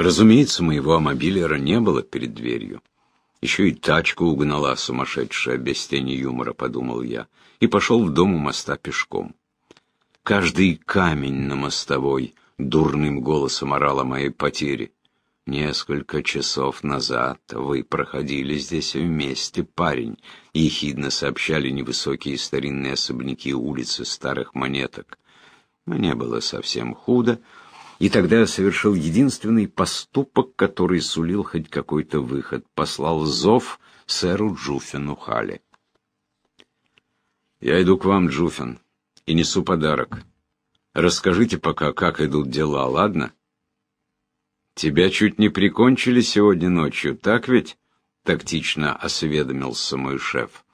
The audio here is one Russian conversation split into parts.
Разумеется, моего мобилера не было перед дверью. Еще и тачку угнала сумасшедшая, без тени юмора, подумал я, и пошел в дом у моста пешком. Каждый камень на мостовой дурным голосом орал о моей потере. «Несколько часов назад вы проходили здесь вместе, парень», — ехидно сообщали невысокие старинные особняки улицы старых монеток. Мне было совсем худо, и тогда я совершил единственный поступок, который сулил хоть какой-то выход. Послал зов сэру Джуфину Халли. «Я иду к вам, Джуфин, и несу подарок. Расскажите пока, как идут дела, ладно?» «Тебя чуть не прикончили сегодня ночью, так ведь?» — тактично осведомился мой шеф.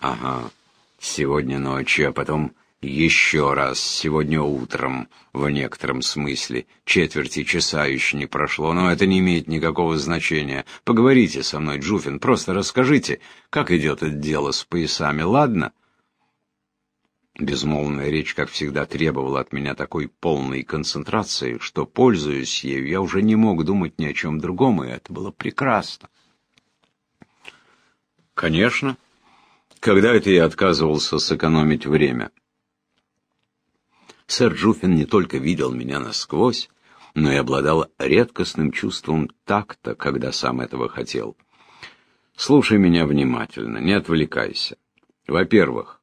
«Ага, сегодня ночью, а потом еще раз, сегодня утром, в некотором смысле. Четверти часа еще не прошло, но это не имеет никакого значения. Поговорите со мной, Джуфин, просто расскажите, как идет это дело с поясами, ладно?» Безмолвная речь, как всегда, требовала от меня такой полной концентрации, что, пользуясь ею, я уже не мог думать ни о чем другом, и это было прекрасно. Конечно, когда это я отказывался сэкономить время. Сэр Джуфин не только видел меня насквозь, но и обладал редкостным чувством такта, когда сам этого хотел. Слушай меня внимательно, не отвлекайся. Во-первых,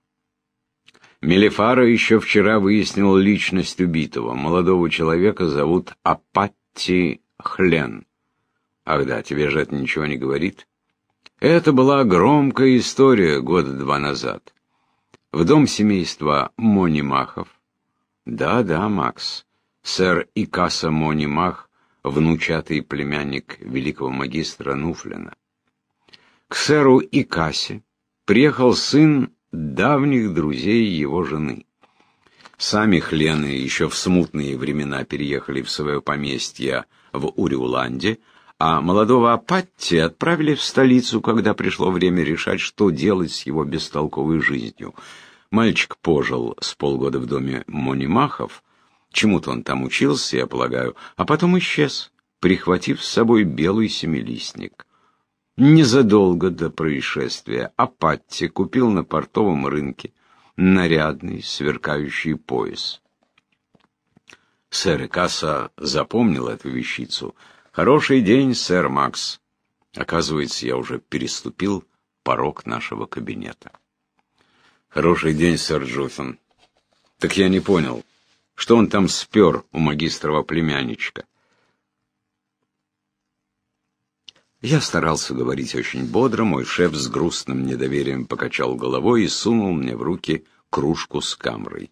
Мелифара еще вчера выяснил личность убитого. Молодого человека зовут Апатти Хлен. Ах да, тебе же это ничего не говорит? Это была громкая история года два назад. В дом семейства Монимахов. Да-да, Макс. Сэр Икаса Монимах, внучатый племянник великого магистра Нуфлина. К сэру Икасе приехал сын давних друзей его жены. Сами Хлены еще в смутные времена переехали в свое поместье в Уриуланде, а молодого Апатти отправили в столицу, когда пришло время решать, что делать с его бестолковой жизнью. Мальчик пожил с полгода в доме Монимахов, чему-то он там учился, я полагаю, а потом исчез, прихватив с собой белый семилистник. Незадолго до происшествия Апатти купил на портовом рынке нарядный сверкающий пояс. Сэр Икаса запомнил эту вещицу. «Хороший день, сэр Макс». Оказывается, я уже переступил порог нашего кабинета. «Хороший день, сэр Джуффин». «Так я не понял, что он там спер у магистрова племянничка?» Я старался говорить очень бодро, мой шеф с грустным недоверием покачал головой и сунул мне в руки кружку с камрой.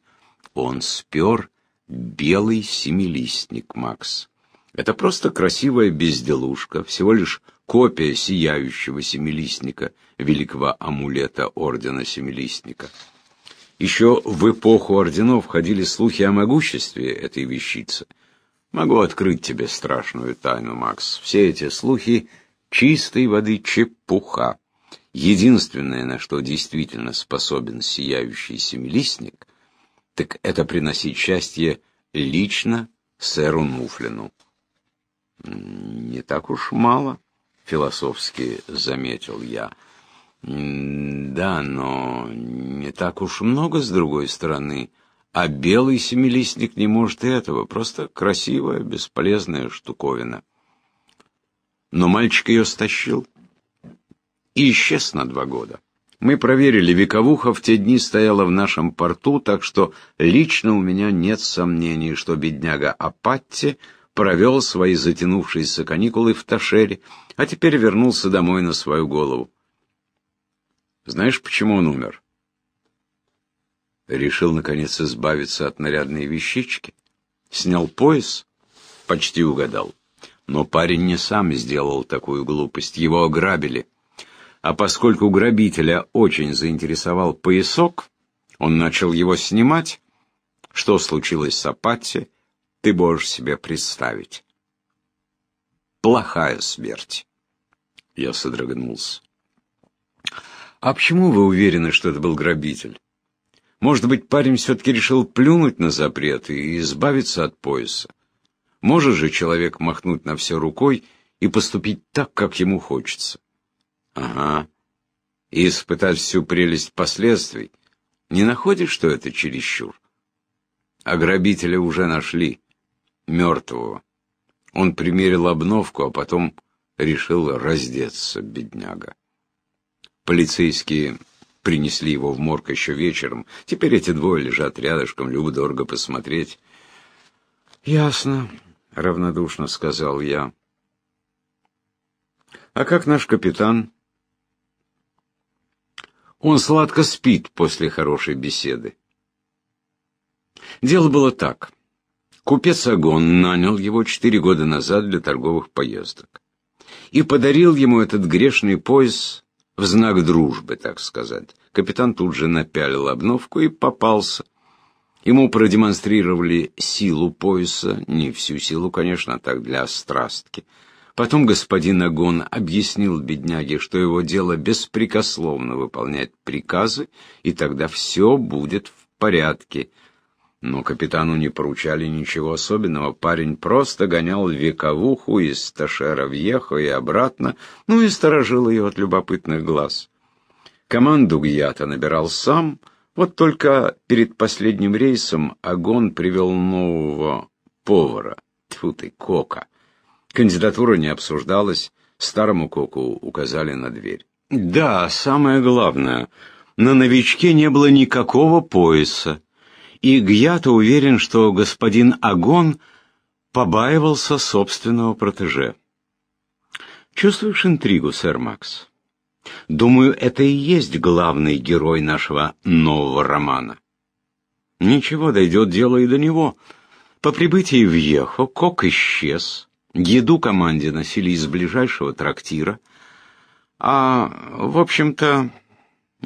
Он спер белый семилистник, Макс. Это просто красивая безделушка, всего лишь копия сияющего семилистника, великого амулета Ордена Семилистника. Еще в эпоху орденов ходили слухи о могуществе этой вещицы. Могу открыть тебе страшную тайну, Макс. Все эти слухи чистой воды чепуха. Единственное, на что действительно способен сияющий семилистник, так это приносить счастье лично сэру Нуфлину. «Не так уж мало», — философски заметил я. «Да, но не так уж много, с другой стороны. А белый семилистник не может и этого. Просто красивая, бесполезная штуковина» но мальчик ее стащил и исчез на два года. Мы проверили, вековуха в те дни стояла в нашем порту, так что лично у меня нет сомнений, что бедняга Апатти провел свои затянувшиеся каникулы в Ташере, а теперь вернулся домой на свою голову. Знаешь, почему он умер? Решил, наконец, избавиться от нарядной вещички. Снял пояс, почти угадал. Но парень не сам сделал такую глупость, его ограбили. А поскольку грабителя очень заинтересовал поясок, он начал его снимать. Что случилось с Апатти, ты можешь себе представить. Плохая смерть. Я содрогнулся. А почему вы уверены, что это был грабитель? Может быть, парень все-таки решил плюнуть на запрет и избавиться от пояса? Может же человек махнуть на все рукой и поступить так, как ему хочется. Ага. И испытать всю прелесть последствий. Не находишь, что это чересчур? А грабителя уже нашли. Мертвого. Он примерил обновку, а потом решил раздеться, бедняга. Полицейские принесли его в морг еще вечером. Теперь эти двое лежат рядышком, любо-дорого посмотреть. «Ясно», — равнодушно сказал я. «А как наш капитан?» «Он сладко спит после хорошей беседы». Дело было так. Купец Агон нанял его четыре года назад для торговых поездок и подарил ему этот грешный пояс в знак дружбы, так сказать. Капитан тут же напялил обновку и попался. Ему продемонстрировали силу пояса, не всю силу, конечно, а так для страстки. Потом господин Агон объяснил бедняге, что его дело беспрекословно выполнять приказы, и тогда все будет в порядке — но капитану не поручали ничего особенного. Парень просто гонял вековуху из Ташера в Ехо и обратно, ну и сторожил ее от любопытных глаз. Команду Гьята набирал сам, вот только перед последним рейсом Агон привел нового повара, тьфу ты, Кока. Кандидатура не обсуждалась, старому Коку указали на дверь. Да, самое главное, на новичке не было никакого пояса, и Гьято уверен, что господин Агон побаивался собственного протеже. Чувствуешь интригу, сэр Макс? Думаю, это и есть главный герой нашего нового романа. Ничего, дойдет дело и до него. По прибытии в Ехо Кок исчез. Еду команде носили из ближайшего трактира. А, в общем-то,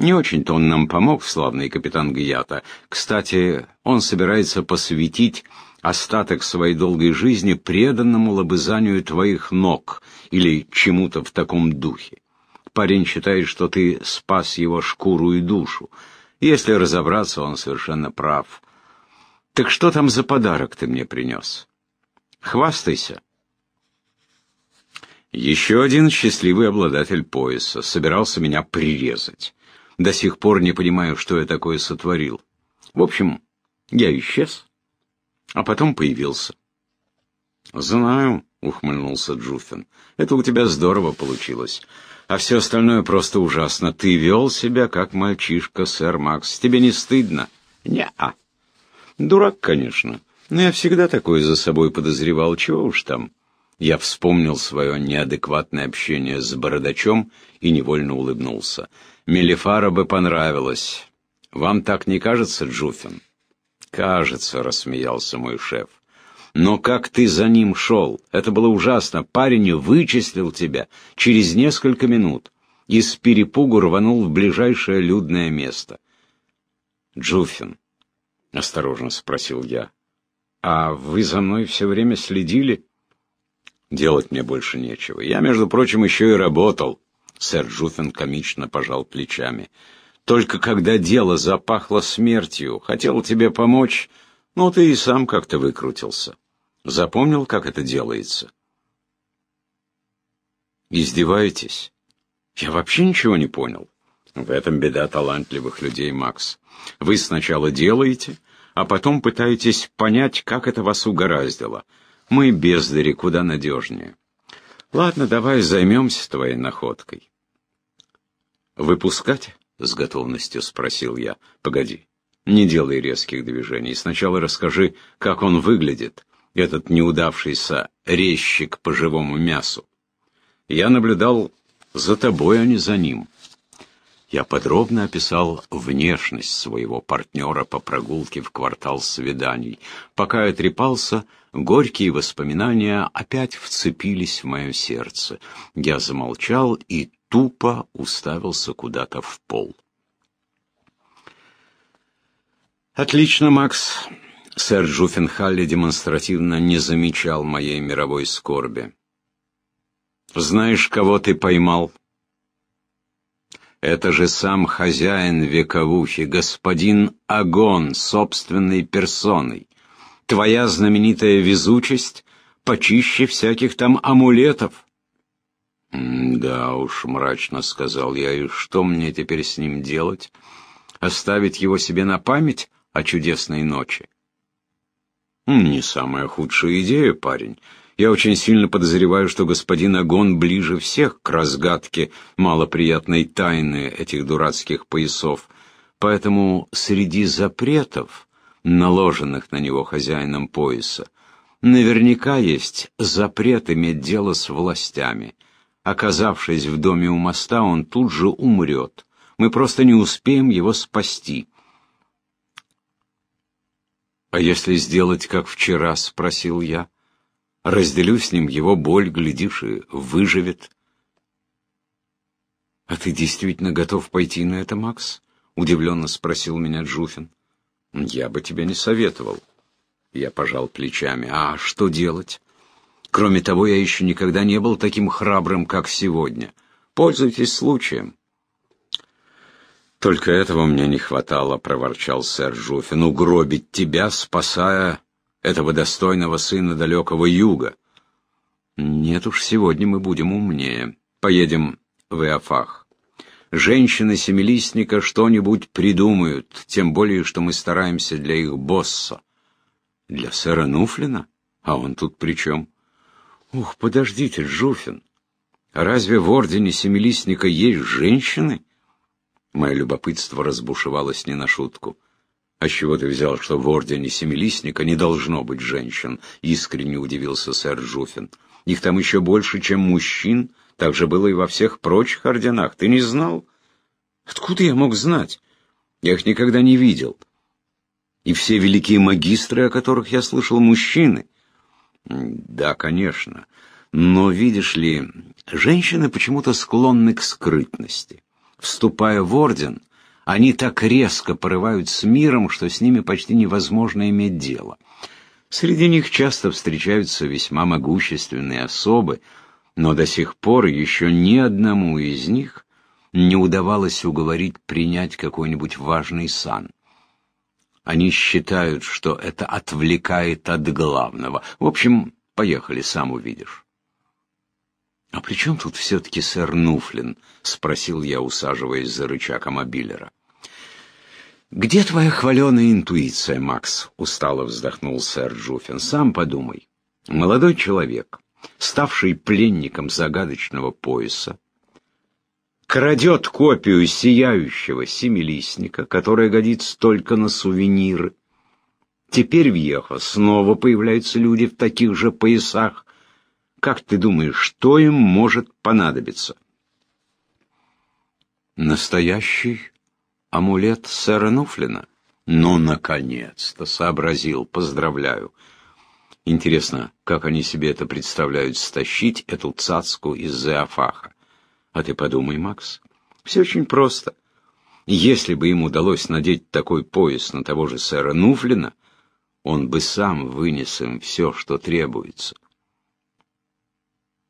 не очень-то он нам помог, славный капитан Гията. Кстати, он собирается посвятить остаток своей долгой жизни преданному лобызанию твоих ног или чему-то в таком духе. Парень считает, что ты спас его шкуру и душу. Если разобраться, он совершенно прав. Так что там за подарок ты мне принес? Хвастайся. Еще один счастливый обладатель пояса собирался меня прирезать. До сих пор не понимаю, что я такое сотворил. В общем, я исчез, а потом появился. «Знаю», — ухмыльнулся Джуффин, — «это у тебя здорово получилось. А все остальное просто ужасно. Ты вел себя, как мальчишка, сэр Макс. Тебе не стыдно?» «Не-а». «Дурак, конечно. Но я всегда такое за собой подозревал. Чего уж там». Я вспомнил свое неадекватное общение с бородачом и невольно улыбнулся. Мелифара бы понравилось. Вам так не кажется, Джуфин? Кажется, рассмеялся мой шеф. Но как ты за ним шел? Это было ужасно. Парень вычислил тебя через несколько минут и с перепугу рванул в ближайшее людное место. Джуфин, осторожно спросил я, а вы за мной все время следили? Делать мне больше нечего. Я, между прочим, еще и работал. Сэр Джуффин комично пожал плечами. «Только когда дело запахло смертью, хотел тебе помочь, но ты и сам как-то выкрутился. Запомнил, как это делается?» «Издеваетесь? Я вообще ничего не понял». В этом беда талантливых людей, Макс. Вы сначала делаете, а потом пытаетесь понять, как это вас угораздило. Мы, бездари, куда надежнее. Ладно, давай займемся твоей находкой. «Выпускать?» — с готовностью спросил я. «Погоди, не делай резких движений. Сначала расскажи, как он выглядит, этот неудавшийся резчик по живому мясу. Я наблюдал за тобой, а не за ним». Я подробно описал внешность своего партнера по прогулке в квартал свиданий. Пока я трепался, горькие воспоминания опять вцепились в мое сердце. Я замолчал и тупо уставился куда-то в пол. «Отлично, Макс!» Сэр Джуффенхалли демонстративно не замечал моей мировой скорби. «Знаешь, кого ты поймал?» «Это же сам хозяин вековухи, господин Агон, собственной персоной. Твоя знаменитая везучесть почище всяких там амулетов. «Да уж», — мрачно сказал я, — «и что мне теперь с ним делать? Оставить его себе на память о чудесной ночи?» «Не самая худшая идея, парень. Я очень сильно подозреваю, что господин Агон ближе всех к разгадке малоприятной тайны этих дурацких поясов. Поэтому среди запретов, наложенных на него хозяином пояса, наверняка есть запрет иметь дело с властями». Оказавшись в доме у моста, он тут же умрет. Мы просто не успеем его спасти. «А если сделать, как вчера?» — спросил я. «Разделю с ним его боль, глядишь, и выживет». «А ты действительно готов пойти на это, Макс?» — удивленно спросил меня Джуфин. «Я бы тебе не советовал». Я пожал плечами. «А что делать?» Кроме того, я еще никогда не был таким храбрым, как сегодня. Пользуйтесь случаем. Только этого мне не хватало, проворчал сэр Жуфин, угробить тебя, спасая этого достойного сына далекого юга. Нет уж, сегодня мы будем умнее. Поедем в Иофах. Женщины семилистника что-нибудь придумают, тем более, что мы стараемся для их босса. Для сэра Нуфлина? А он тут при чем? Ух, подождите, Жуфин, разве в ордене Семилистника есть женщины? Мое любопытство разбушевалось не на шутку. «А с чего ты взял, что в ордене Семилистника не должно быть женщин?» — искренне удивился сэр Жуфин. «Их там еще больше, чем мужчин. Так же было и во всех прочих орденах. Ты не знал?» «Откуда я мог знать? Я их никогда не видел. И все великие магистры, о которых я слышал, мужчины. Да, конечно. Но, видишь ли, женщины почему-то склонны к скрытности. Вступая в орден, они так резко порывают с миром, что с ними почти невозможно иметь дело. Среди них часто встречаются весьма могущественные особы, но до сих пор еще ни одному из них не удавалось уговорить принять какой-нибудь важный сан. Они считают, что это отвлекает от главного. В общем, поехали, сам увидишь. — А при чем тут все-таки сэр Нуфлин? — спросил я, усаживаясь за рычаг мобилера. «Где твоя хваленая интуиция, Макс?» — устало вздохнул сэр Джуфин. «Сам подумай. Молодой человек, ставший пленником загадочного пояса, крадет копию сияющего семилистника, которая годится только на сувениры. Теперь в Ехо снова появляются люди в таких же поясах. Как ты думаешь, что им может понадобиться? Настоящий амулет сэра Нуфлина? Ну, наконец-то, сообразил, поздравляю. Интересно, как они себе это представляют, стащить эту цацку из Зеофаха? А ты подумай, Макс, все очень просто. Если бы им удалось надеть такой пояс на того же сэра Нуфлина, он бы сам вынес им все, что требуется.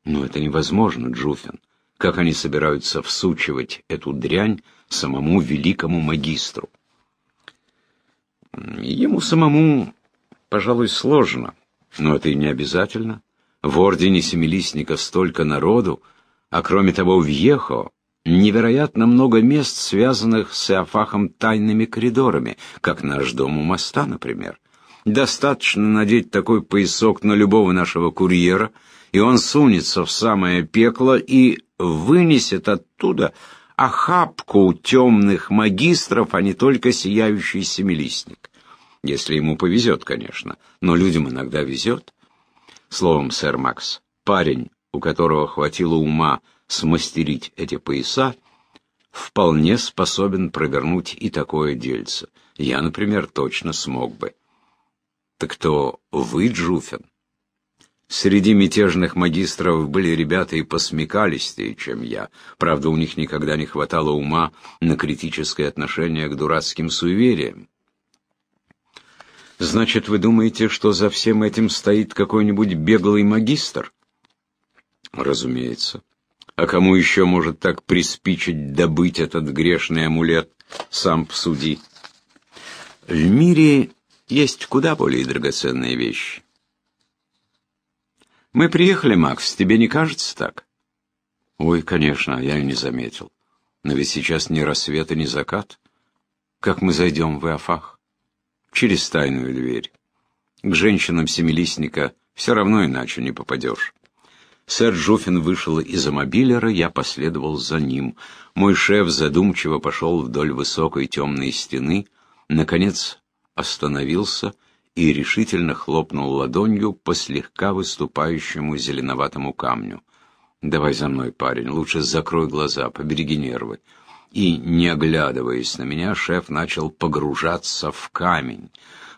Но это невозможно, Джуфин. Как они собираются всучивать эту дрянь самому великому магистру? Ему самому, пожалуй, сложно, но это и не обязательно. В ордене Семилистника столько народу, а кроме того, в Ехо невероятно много мест, связанных с Иофахом тайными коридорами, как наш дом у моста, например. Достаточно надеть такой поясок на любого нашего курьера, и он сунется в самое пекло и вынесет оттуда охапку темных магистров, а не только сияющий семилистник. Если ему повезет, конечно, но людям иногда везет. Словом, сэр Макс, парень у которого хватило ума смастерить эти пояса, вполне способен провернуть и такое дельце. Я, например, точно смог бы. Так то вы, Джуфин? Среди мятежных магистров были ребята и посмекалистее, чем я. Правда, у них никогда не хватало ума на критическое отношение к дурацким суевериям. Значит, вы думаете, что за всем этим стоит какой-нибудь беглый магистр? Разумеется. А кому еще может так приспичить добыть этот грешный амулет? Сам посуди. В мире есть куда более драгоценные вещи. Мы приехали, Макс, тебе не кажется так? Ой, конечно, я и не заметил. Но ведь сейчас ни рассвет и ни закат. Как мы зайдем в Иофах? Через тайную дверь. К женщинам семилистника все равно иначе не попадешь. Сэр Жуфин вышел из мобилера, я последовал за ним. Мой шеф задумчиво пошел вдоль высокой темной стены, наконец остановился и решительно хлопнул ладонью по слегка выступающему зеленоватому камню. «Давай за мной, парень, лучше закрой глаза, побереги нервы». И, не оглядываясь на меня, шеф начал погружаться в камень.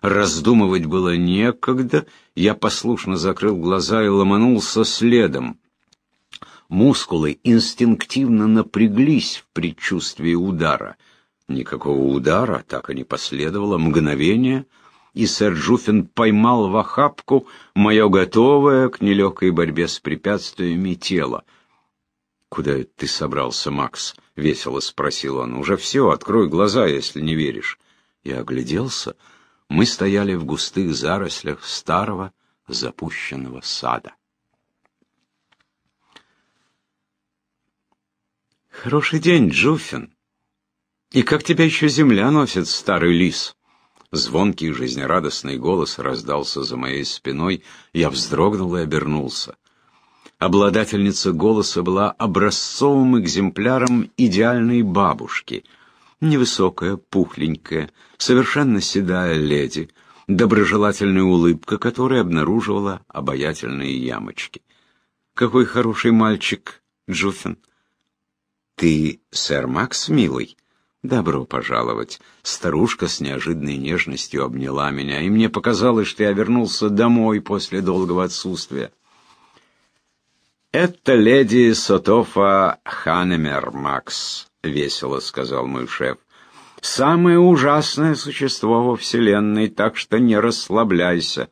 Раздумывать было некогда, я послушно закрыл глаза и ломанулся следом. Мускулы инстинктивно напряглись в предчувствии удара. Никакого удара так и не последовало, мгновение, и сэр Джуфин поймал в охапку мое готовое к нелегкой борьбе с препятствиями тело. «Куда ты собрался, Макс?» — весело спросил он. «Уже все, открой глаза, если не веришь». Я огляделся — мы стояли в густых зарослях старого запущенного сада. «Хороший день, Джуффин. И как тебя еще земля носит, старый лис?» Звонкий жизнерадостный голос раздался за моей спиной, я вздрогнул и обернулся. Обладательница голоса была образцовым экземпляром идеальной бабушки — Невысокая, пухленькая, совершенно седая леди, доброжелательная улыбка, которая обнаруживала обаятельные ямочки. «Какой хороший мальчик, Джуффин!» «Ты сэр Макс, милый?» «Добро пожаловать!» Старушка с неожиданной нежностью обняла меня, и мне показалось, что я вернулся домой после долгого отсутствия. «Это леди Сотофа Ханемер, Макс», — весело сказал мой шеф. «Самое ужасное существо во Вселенной, так что не расслабляйся».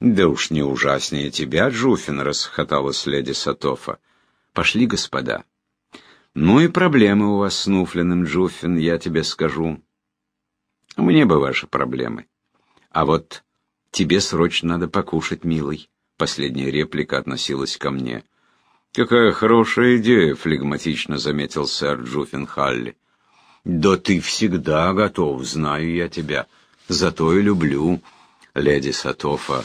«Да уж не ужаснее тебя, Джуфин», — расхоталась леди Сатофа. «Пошли, господа». «Ну и проблемы у вас с Нуфлиным, Джуфин, я тебе скажу. Мне бы ваши проблемы. А вот тебе срочно надо покушать, милый». Последняя реплика относилась ко мне. «Какая хорошая идея», — флегматично заметил сэр Джуффин Халли. «Да ты всегда готов, знаю я тебя. Зато и люблю». Леди Сатофа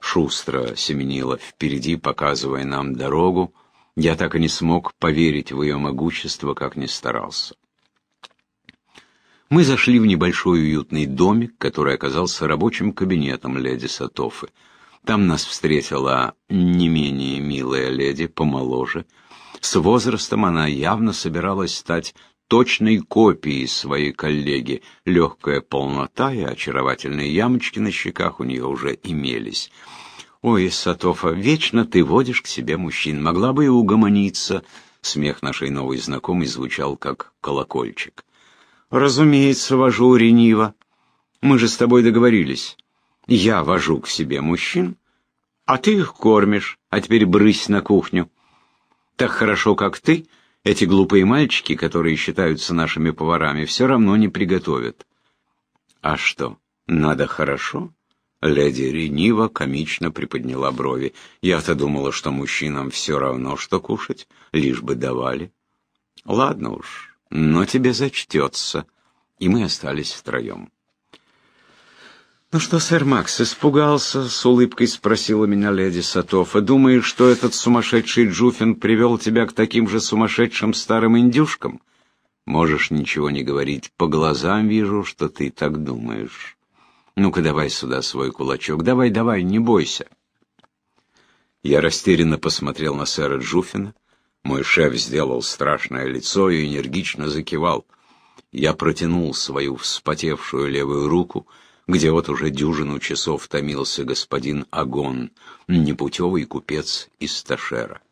шустро семенила впереди, показывая нам дорогу. Я так и не смог поверить в ее могущество, как ни старался. Мы зашли в небольшой уютный домик, который оказался рабочим кабинетом леди Сатофы. Там нас встретила не менее милая леди, помоложе. С возрастом она явно собиралась стать точной копией своей коллеги. Легкая полнота и очаровательные ямочки на щеках у нее уже имелись. «Ой, Сатофа, вечно ты водишь к себе мужчин. Могла бы и угомониться». Смех нашей новой знакомой звучал как колокольчик. «Разумеется, вожу рениво. Мы же с тобой договорились. Я вожу к себе мужчин, а ты их кормишь, а теперь брысь на кухню. Так хорошо, как ты, эти глупые мальчики, которые считаются нашими поварами, все равно не приготовят. А что, надо хорошо? Леди рениво комично приподняла брови. Я-то думала, что мужчинам все равно, что кушать, лишь бы давали. Ладно уж, но тебе зачтется. И мы остались втроем. «Ну что, сэр Макс, испугался?» — с улыбкой спросила меня леди Сатофа. «Думаешь, что этот сумасшедший Джуфин привел тебя к таким же сумасшедшим старым индюшкам?» «Можешь ничего не говорить. По глазам вижу, что ты так думаешь. Ну-ка, давай сюда свой кулачок. Давай, давай, не бойся». Я растерянно посмотрел на сэра Джуфина. Мой шеф сделал страшное лицо и энергично закивал. Я протянул свою вспотевшую левую руку — где вот уже дюжину часов томился господин Агон, непутевый купец из Ташера.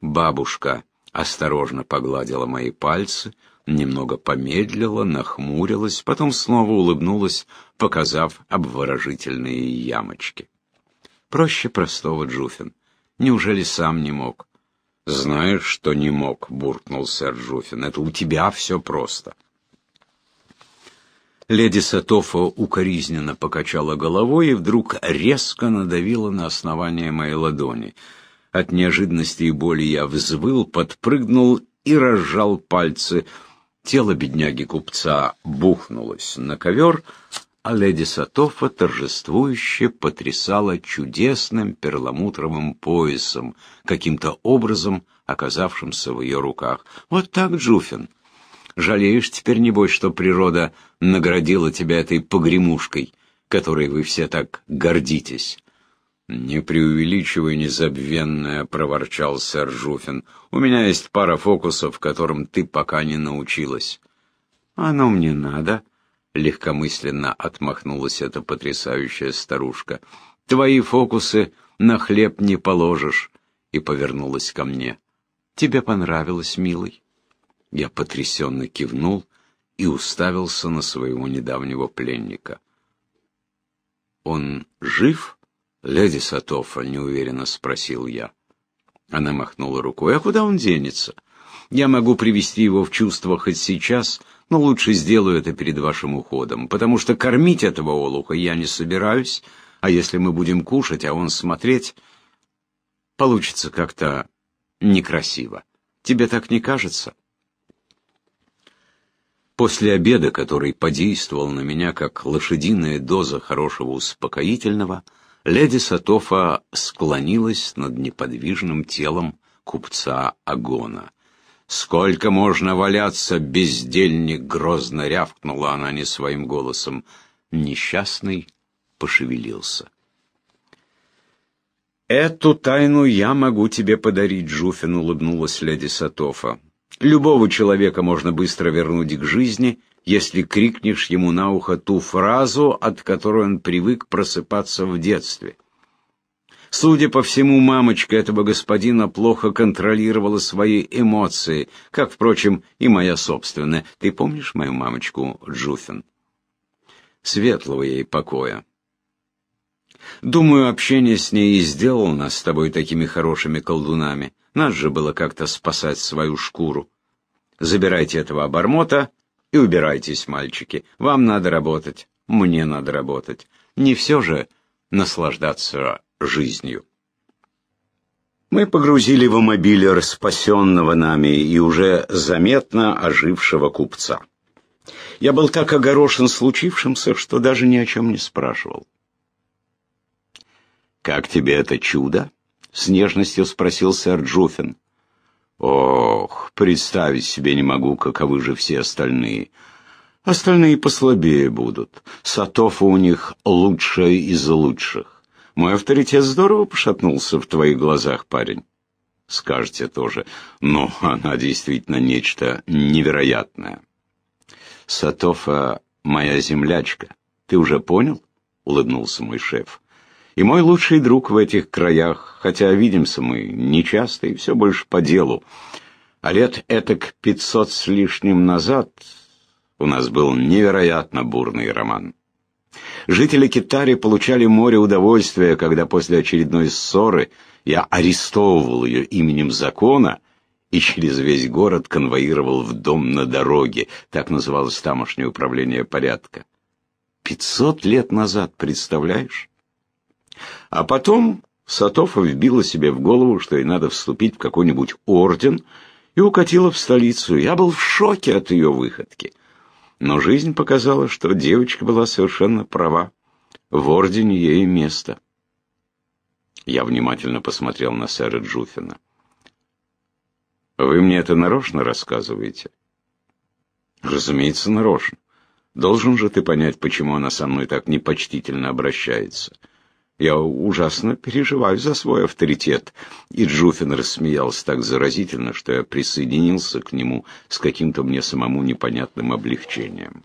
Бабушка осторожно погладила мои пальцы, немного помедлила, нахмурилась, потом снова улыбнулась, показав обворожительные ямочки. Проще простого, Джуфин. Неужели сам не мог? Знаешь, что не мог, буркнул сэр Джуфин. Это у тебя все просто. Леди Сатофа укоризненно покачала головой и вдруг резко надавила на основание моей ладони. От неожиданности и боли я взвыл, подпрыгнул и разжал пальцы. Тело бедняги-купца бухнулось на ковер, а леди Сатофа торжествующе потрясала чудесным перламутровым поясом, каким-то образом оказавшимся в ее руках. «Вот так, Джуфин!» Жалеешь теперь, небось, что природа наградила тебя этой погремушкой, которой вы все так гордитесь?» «Не преувеличивай, незабвенная», — проворчал сэр Жуфин. «У меня есть пара фокусов, которым ты пока не научилась». «Оно мне надо», — легкомысленно отмахнулась эта потрясающая старушка. «Твои фокусы на хлеб не положишь», — и повернулась ко мне. «Тебе понравилось, милый?» Я потрясенно кивнул и уставился на своего недавнего пленника. «Он жив?» — леди Сатофа неуверенно спросил я. Она махнула рукой. «А куда он денется? Я могу привести его в чувство хоть сейчас, но лучше сделаю это перед вашим уходом, потому что кормить этого олуха я не собираюсь, а если мы будем кушать, а он смотреть, получится как-то некрасиво. Тебе так не кажется?» После обеда, который подействовал на меня как лошадиная доза хорошего успокоительного, леди Сатофа склонилась над неподвижным телом купца Агона. «Сколько можно валяться, бездельник!» — грозно рявкнула она не своим голосом. Несчастный пошевелился. «Эту тайну я могу тебе подарить, Жуфин», — улыбнулась леди Сатофа. Любого человека можно быстро вернуть к жизни, если крикнешь ему на ухо ту фразу, от которой он привык просыпаться в детстве. Судя по всему, мамочка этого господина плохо контролировала свои эмоции, как, впрочем, и моя собственная. Ты помнишь мою мамочку Джуфин? Светлого ей покоя. Думаю, общение с ней и сделало нас с тобой такими хорошими колдунами. Нас же было как-то спасать свою шкуру. Забирайте этого обормота и убирайтесь, мальчики. Вам надо работать, мне надо работать. Не все же наслаждаться жизнью. Мы погрузили в мобилер спасенного нами и уже заметно ожившего купца. Я был так огорошен случившимся, что даже ни о чем не спрашивал. «Как тебе это чудо?» с нежностью спросил сэр Джуфин. Ох, представить себе не могу, каковы же все остальные. Остальные послабее будут. Сатофа у них лучшая из лучших. Мой авторитет здорово пошатнулся в твоих глазах, парень. Скажете тоже, но она действительно нечто невероятное. Сатофа моя землячка. Ты уже понял? Улыбнулся мой шеф и мой лучший друг в этих краях, хотя видимся мы нечасто и все больше по делу. А лет этак пятьсот с лишним назад у нас был невероятно бурный роман. Жители Китари получали море удовольствия, когда после очередной ссоры я арестовывал ее именем закона и через весь город конвоировал в дом на дороге, так называлось тамошнее управление порядка. Пятьсот лет назад, представляешь? А потом Сатофа вбила себе в голову, что ей надо вступить в какой-нибудь орден, и укатила в столицу. Я был в шоке от ее выходки. Но жизнь показала, что девочка была совершенно права. В ордене ей место. Я внимательно посмотрел на сэра Джуфина. «Вы мне это нарочно рассказываете?» «Разумеется, нарочно. Должен же ты понять, почему она со мной так непочтительно обращается». Я ужасно переживаю за свой авторитет. И Джуфин рассмеялся так заразительно, что я присоединился к нему с каким-то мне самому непонятным облегчением.